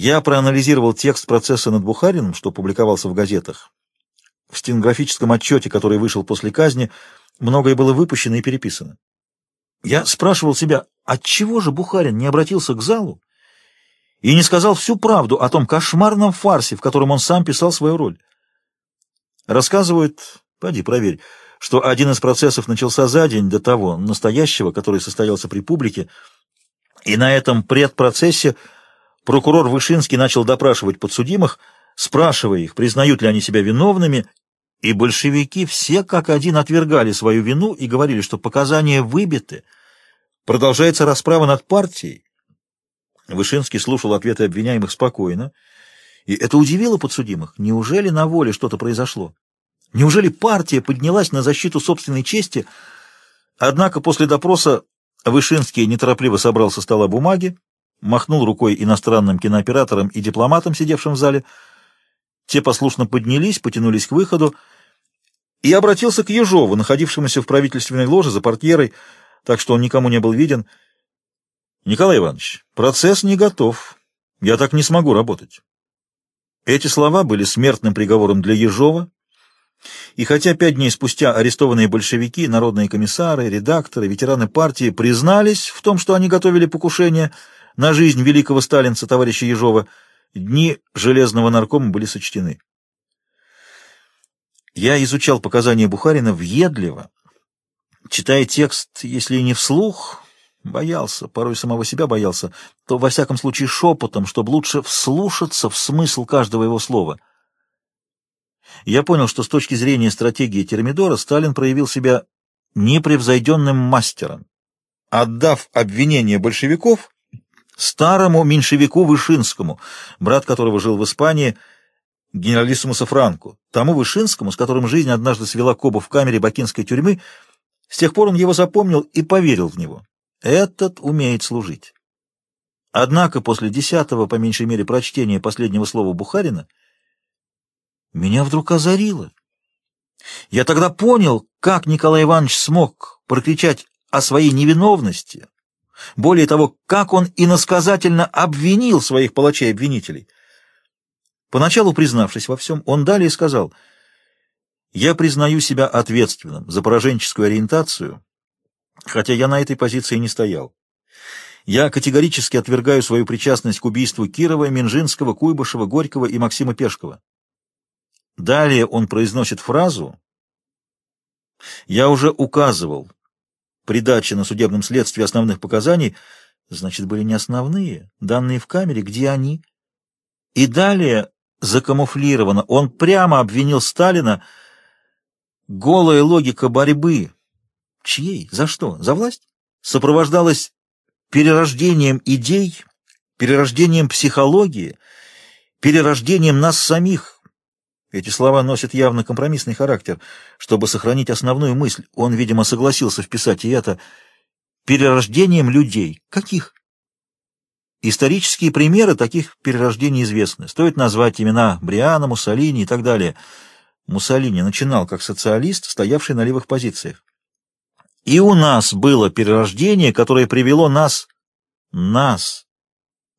Я проанализировал текст процесса над Бухарином, что публиковался в газетах. В стенографическом отчете, который вышел после казни, многое было выпущено и переписано. Я спрашивал себя, отчего же Бухарин не обратился к залу и не сказал всю правду о том кошмарном фарсе, в котором он сам писал свою роль. Рассказывают, поди проверь, что один из процессов начался за день до того, настоящего, который состоялся при публике, и на этом предпроцессе прокурор Вышинский начал допрашивать подсудимых, спрашивая их, признают ли они себя виновными, и большевики все как один отвергали свою вину и говорили, что показания выбиты, продолжается расправа над партией. Вышинский слушал ответы обвиняемых спокойно, и это удивило подсудимых. Неужели на воле что-то произошло? Неужели партия поднялась на защиту собственной чести? Однако после допроса Вышинский неторопливо собрал со стола бумаги, махнул рукой иностранным кинооператорам и дипломатам, сидевшим в зале. Те послушно поднялись, потянулись к выходу и обратился к Ежову, находившемуся в правительственной ложе за портьерой, так что он никому не был виден. «Николай Иванович, процесс не готов. Я так не смогу работать». Эти слова были смертным приговором для Ежова, и хотя пять дней спустя арестованные большевики, народные комиссары, редакторы, ветераны партии признались в том, что они готовили покушение на жизнь великого сталинца товарища Ежова, дни железного наркома были сочтены. Я изучал показания Бухарина въедливо, читая текст, если и не вслух, боялся, порой самого себя боялся, то во всяком случае шепотом, чтобы лучше вслушаться в смысл каждого его слова — я понял, что с точки зрения стратегии Термидора Сталин проявил себя непревзойденным мастером, отдав обвинение большевиков старому меньшевику Вышинскому, брат которого жил в Испании, генералиссимусу Франку, тому Вышинскому, с которым жизнь однажды свела Коба в камере бакинской тюрьмы, с тех пор он его запомнил и поверил в него. Этот умеет служить. Однако после десятого, по меньшей мере, прочтения последнего слова Бухарина меня вдруг озарило. Я тогда понял, как Николай Иванович смог прокричать о своей невиновности. Более того, как он иносказательно обвинил своих палачей-обвинителей. Поначалу признавшись во всем, он далее сказал, «Я признаю себя ответственным за пораженческую ориентацию, хотя я на этой позиции не стоял. Я категорически отвергаю свою причастность к убийству Кирова, Минжинского, Куйбышева, Горького и Максима Пешкова. Далее он произносит фразу «Я уже указывал при даче на судебном следствии основных показаний, значит, были не основные, данные в камере, где они?» И далее закамуфлировано, он прямо обвинил Сталина голая логика борьбы. Чьей? За что? За власть? Сопровождалась перерождением идей, перерождением психологии, перерождением нас самих, эти слова носят явно компромиссный характер. Чтобы сохранить основную мысль, он, видимо, согласился вписать и это перерождением людей. Каких? Исторические примеры таких перерождений известны. Стоит назвать имена Бриана, Муссолини и так далее. Муссолини начинал как социалист, стоявший на левых позициях. И у нас было перерождение, которое привело нас, нас,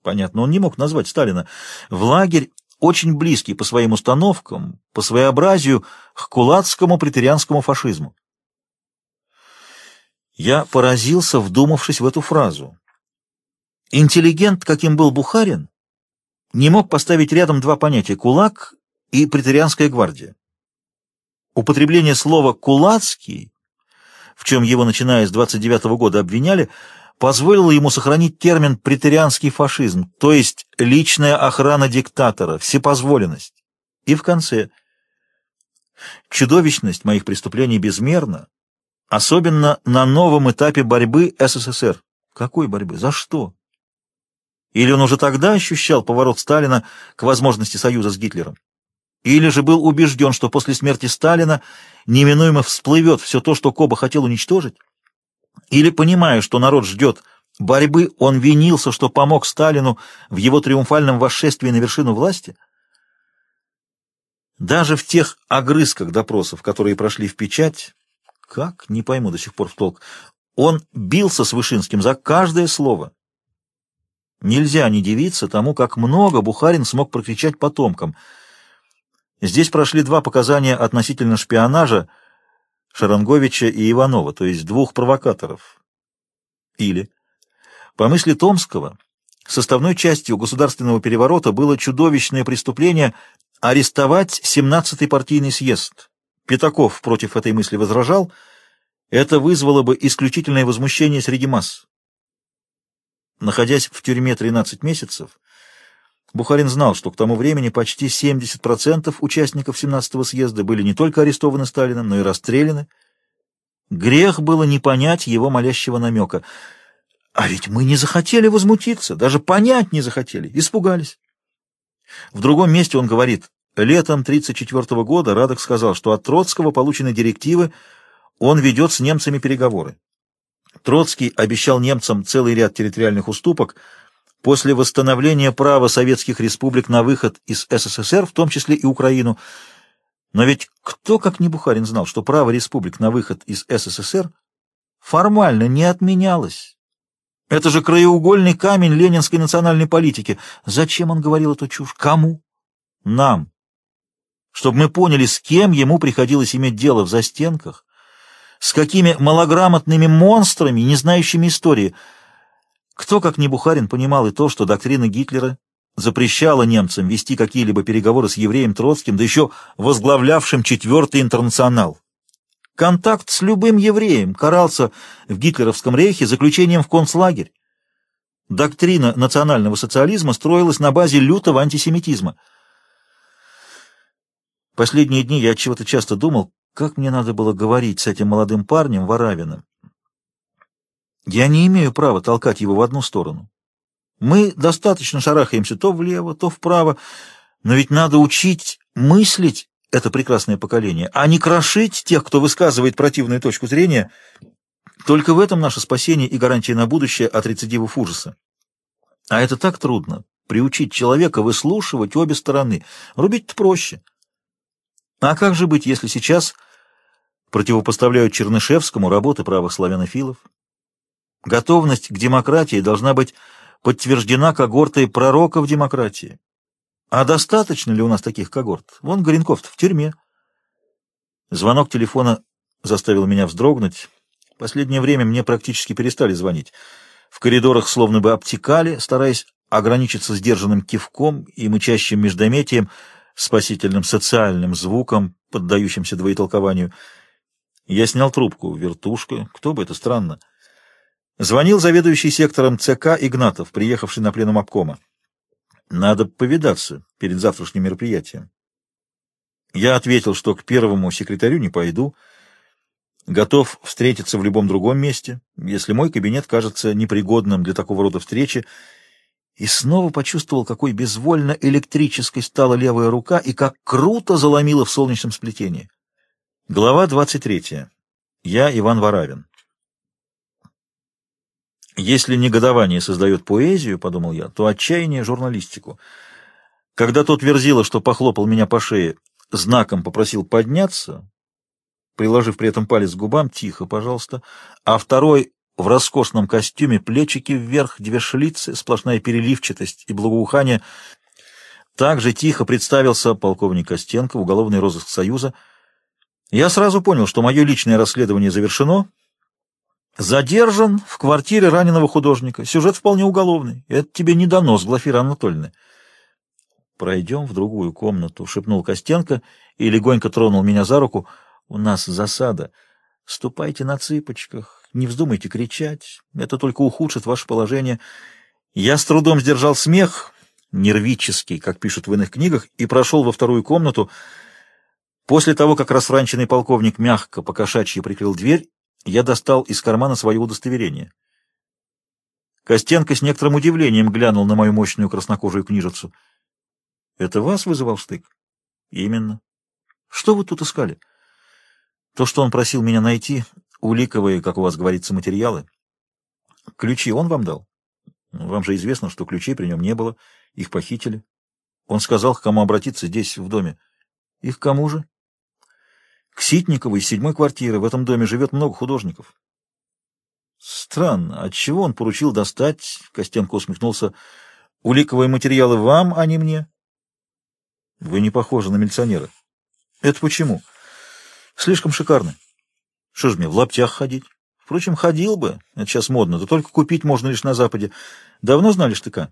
понятно, он не мог назвать Сталина, в лагерь очень близкий по своим установкам, по своеобразию к кулацкому претерианскому фашизму. Я поразился, вдумавшись в эту фразу. Интеллигент, каким был Бухарин, не мог поставить рядом два понятия — кулак и претерианская гвардия. Употребление слова «кулацкий», в чем его, начиная с 29 -го года, обвиняли, позволило ему сохранить термин «претерианский фашизм», то есть личная охрана диктатора, всепозволенность. И в конце чудовищность моих преступлений безмерна, особенно на новом этапе борьбы СССР. Какой борьбы? За что? Или он уже тогда ощущал поворот Сталина к возможности союза с Гитлером? Или же был убежден, что после смерти Сталина неминуемо всплывет все то, что Коба хотел уничтожить? Или, понимая, что народ ждет борьбы, он винился, что помог Сталину в его триумфальном восшествии на вершину власти? Даже в тех огрызках допросов, которые прошли в печать, как, не пойму до сих пор в толк, он бился с Вышинским за каждое слово. Нельзя не дивиться тому, как много Бухарин смог прокричать потомкам. Здесь прошли два показания относительно шпионажа Шаранговича и Иванова, то есть двух провокаторов. Или, по мысли Томского, составной частью государственного переворота было чудовищное преступление арестовать 17-й партийный съезд. Пятаков против этой мысли возражал, это вызвало бы исключительное возмущение среди масс. Находясь в тюрьме 13 месяцев, Бухарин знал, что к тому времени почти 70% участников 17-го съезда были не только арестованы Сталиным, но и расстреляны. Грех было не понять его молящего намека. А ведь мы не захотели возмутиться, даже понять не захотели, испугались. В другом месте он говорит, летом 1934 года Радок сказал, что от Троцкого получены директивы, он ведет с немцами переговоры. Троцкий обещал немцам целый ряд территориальных уступок после восстановления права советских республик на выход из СССР, в том числе и Украину. Но ведь кто, как не Бухарин, знал, что право республик на выход из СССР формально не отменялось? Это же краеугольный камень ленинской национальной политики. Зачем он говорил эту чушь? Кому? Нам. Чтобы мы поняли, с кем ему приходилось иметь дело в застенках, с какими малограмотными монстрами, не знающими истории. Кто, как не Бухарин, понимал и то, что доктрина Гитлера запрещала немцам вести какие-либо переговоры с евреем Троцким, да еще возглавлявшим Четвертый интернационал. Контакт с любым евреем карался в гитлеровском рейхе заключением в концлагерь. Доктрина национального социализма строилась на базе лютого антисемитизма. Последние дни я чего-то часто думал, как мне надо было говорить с этим молодым парнем, Воравиным? Я не имею права толкать его в одну сторону. Мы достаточно шарахаемся то влево, то вправо, но ведь надо учить мыслить это прекрасное поколение, а не крошить тех, кто высказывает противную точку зрения. Только в этом наше спасение и гарантия на будущее от рецидивов ужаса. А это так трудно — приучить человека выслушивать обе стороны. Рубить-то проще. А как же быть, если сейчас противопоставляют Чернышевскому работы правых славянофилов? Готовность к демократии должна быть подтверждена когортой пророков демократии. А достаточно ли у нас таких когорт? Вон Горенков в тюрьме. Звонок телефона заставил меня вздрогнуть. Последнее время мне практически перестали звонить. В коридорах словно бы обтекали, стараясь ограничиться сдержанным кивком и мычащим междометием, спасительным социальным звуком, поддающимся двоетолкованию. Я снял трубку. Вертушка. Кто бы это странно. Звонил заведующий сектором ЦК Игнатов, приехавший на пленум обкома. Надо повидаться перед завтрашним мероприятием. Я ответил, что к первому секретарю не пойду, готов встретиться в любом другом месте, если мой кабинет кажется непригодным для такого рода встречи, и снова почувствовал, какой безвольно электрической стала левая рука и как круто заломила в солнечном сплетении. Глава 23. Я Иван Варавин. Если негодование создает поэзию, — подумал я, — то отчаяние — журналистику. Когда тот верзила, что похлопал меня по шее, знаком попросил подняться, приложив при этом палец к губам, тихо, пожалуйста, а второй в роскошном костюме, плечики вверх, две шлицы, сплошная переливчатость и благоухание. Также тихо представился полковник Костенко, уголовный розыск Союза. Я сразу понял, что мое личное расследование завершено. Задержан в квартире раненого художника. Сюжет вполне уголовный. Это тебе не донос, Глафира Анатольевна. «Пройдем в другую комнату», — шепнул Костенко и легонько тронул меня за руку. «У нас засада. Ступайте на цыпочках. Не вздумайте кричать, это только ухудшит ваше положение. Я с трудом сдержал смех, нервический, как пишут в иных книгах, и прошел во вторую комнату. После того, как расфранченный полковник мягко покошачьи прикрыл дверь, я достал из кармана свое удостоверение. Костенко с некоторым удивлением глянул на мою мощную краснокожую книжицу. — Это вас вызывал штык? — Именно. — Что вы тут искали? — То, что он просил меня найти, уликовые, как у вас говорится, материалы. Ключи он вам дал? Вам же известно, что ключей при нем не было, их похитили. Он сказал, к кому обратиться здесь, в доме. И к кому же? К Ситниковой, седьмой квартиры. В этом доме живет много художников. Странно, отчего он поручил достать, Костенко усмехнулся, уликовые материалы вам, а не мне? Вы не похожи на милиционера. Это почему? Слишком шикарны. Что ж мне, в лаптях ходить? Впрочем, ходил бы, это сейчас модно, да только купить можно лишь на Западе. Давно знали штыка?